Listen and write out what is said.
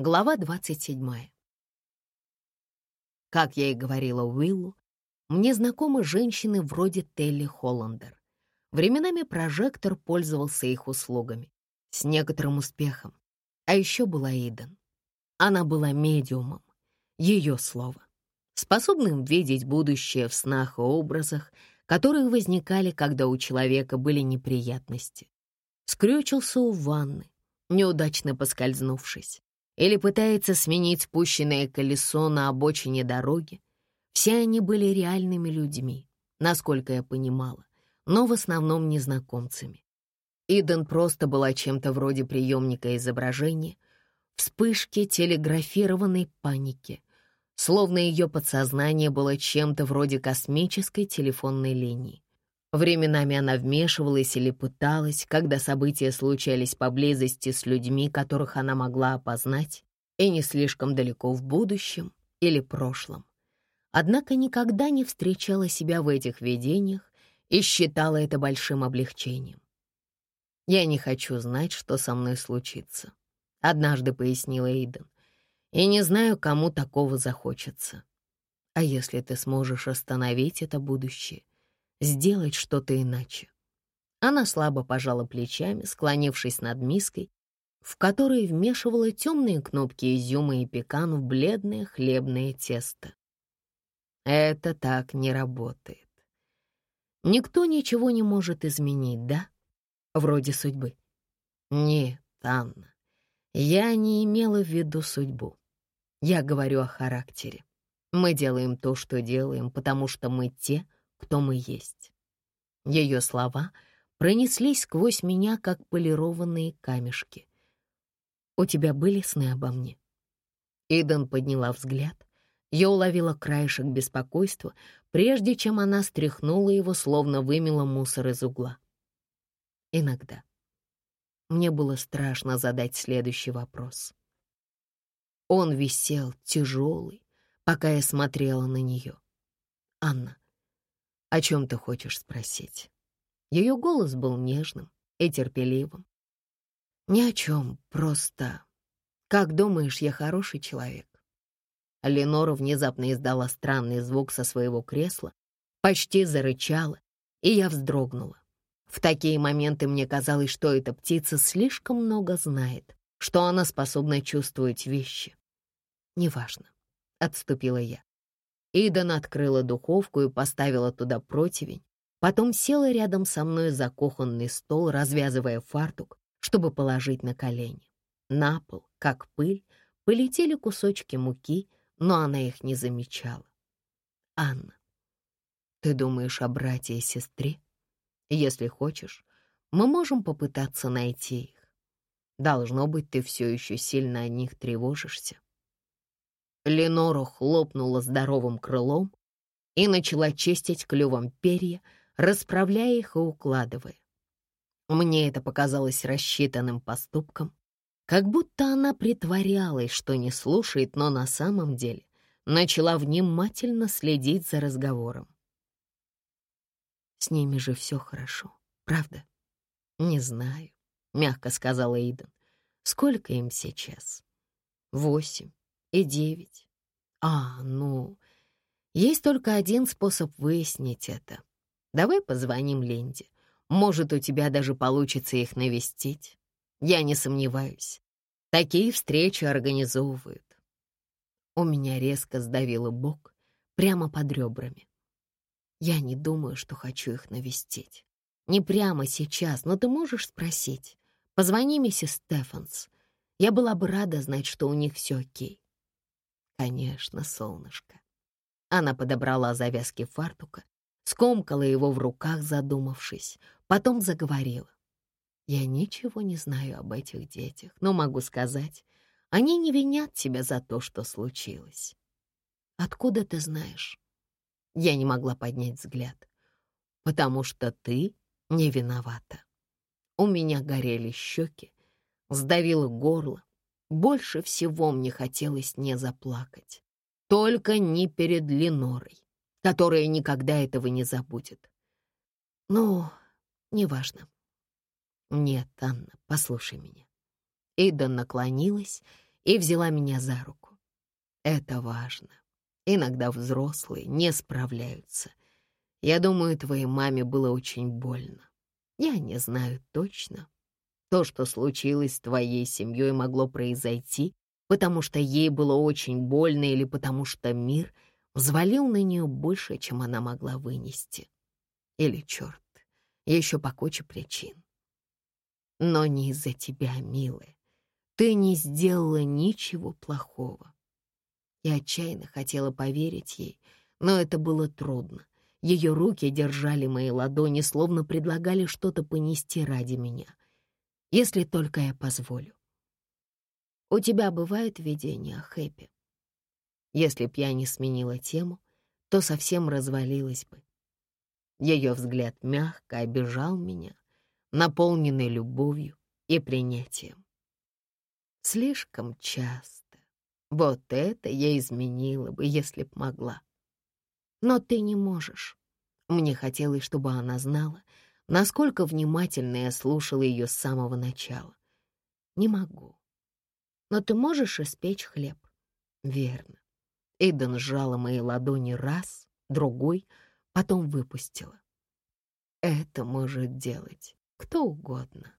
Глава 27. Как я и говорила Уиллу, мне знакомы женщины вроде Телли Холландер. Временами прожектор пользовался их услугами. С некоторым успехом. А еще была Иден. Она была медиумом. Ее слово. Способным видеть будущее в снах и образах, которые возникали, когда у человека были неприятности. Скрючился у ванны, неудачно поскользнувшись, или пытается сменить спущенное колесо на обочине дороги. Все они были реальными людьми, насколько я понимала, но в основном незнакомцами. Иден просто была чем-то вроде приемника изображения, вспышки телеграфированной паники, словно ее подсознание было чем-то вроде космической телефонной линии. Временами она вмешивалась или пыталась, когда события случались поблизости с людьми, которых она могла опознать, и не слишком далеко в будущем или прошлом. Однако никогда не встречала себя в этих видениях и считала это большим облегчением. «Я не хочу знать, что со мной случится», — однажды пояснила Эйден. «И не знаю, кому такого захочется. А если ты сможешь остановить это будущее, сделать что-то иначе?» Она слабо пожала плечами, склонившись над миской, в которой вмешивала темные кнопки изюма и пекан в бледное хлебное тесто. Это так не работает. Никто ничего не может изменить, да? Вроде судьбы. Нет, Анна, я не имела в виду судьбу. Я говорю о характере. Мы делаем то, что делаем, потому что мы те, кто мы есть. Ее слова пронеслись сквозь меня, как полированные камешки. «У тебя были сны обо мне?» Иден подняла взгляд. Я уловила краешек беспокойства, прежде чем она стряхнула его, словно вымела мусор из угла. Иногда. Мне было страшно задать следующий вопрос. Он висел тяжелый, пока я смотрела на нее. «Анна, о чем ты хочешь спросить?» Ее голос был нежным и терпеливым. «Ни о чем, просто... Как думаешь, я хороший человек?» Ленора внезапно издала странный звук со своего кресла, почти зарычала, и я вздрогнула. В такие моменты мне казалось, что эта птица слишком много знает, что она способна чувствовать вещи. «Неважно», — отступила я. Идан открыла духовку и поставила туда противень, потом села рядом со мной за кухонный стол, развязывая фартук, чтобы положить на колени. На пол, как пыль, полетели кусочки муки, но она их не замечала. «Анна, ты думаешь о брате и сестре?» Если хочешь, мы можем попытаться найти их. Должно быть, ты все еще сильно о них тревожишься. Ленора хлопнула здоровым крылом и начала чистить клювом перья, расправляя их и укладывая. Мне это показалось рассчитанным поступком, как будто она притворялась, что не слушает, но на самом деле начала внимательно следить за разговором. С ними же все хорошо, правда? Не знаю, мягко сказала Эйден. Сколько им сейчас? Восемь и девять. А, ну, есть только один способ выяснить это. Давай позвоним Ленде. Может, у тебя даже получится их навестить. Я не сомневаюсь. Такие встречи организовывают. У меня резко сдавило бок прямо под ребрами. Я не думаю, что хочу их навестить. Не прямо сейчас, но ты можешь спросить. Позвони миссис Стефанс. Я была бы рада знать, что у них все окей. Конечно, солнышко. Она подобрала завязки фартука, скомкала его в руках, задумавшись, потом заговорила. Я ничего не знаю об этих детях, но могу сказать, они не винят тебя за то, что случилось. Откуда ты знаешь? Я не могла поднять взгляд. «Потому что ты не виновата». У меня горели щеки, сдавило горло. Больше всего мне хотелось не заплакать. Только не перед Ленорой, которая никогда этого не забудет. Ну, неважно. Нет, Анна, послушай меня. Ида наклонилась и взяла меня за руку. Это важно. Иногда взрослые не справляются. Я думаю, твоей маме было очень больно. Я не знаю точно. То, что случилось с твоей семьей, могло произойти, потому что ей было очень больно или потому что мир взвалил на нее больше, чем она могла вынести. Или, черт, еще по куче причин. Но не из-за тебя, милая. Ты не сделала ничего плохого. Я отчаянно хотела поверить ей, но это было трудно. Ее руки держали мои ладони, словно предлагали что-то понести ради меня. Если только я позволю. У тебя бывают видения, Хэппи? Если б я не сменила тему, то совсем развалилась бы. Ее взгляд мягко обижал меня, наполненный любовью и принятием. Слишком часто. Вот это я изменила бы, если б могла. Но ты не можешь. Мне хотелось, чтобы она знала, насколько внимательно я слушала ее с самого начала. Не могу. Но ты можешь испечь хлеб? Верно. Эйден сжала мои ладони раз, другой, потом выпустила. Это может делать кто угодно.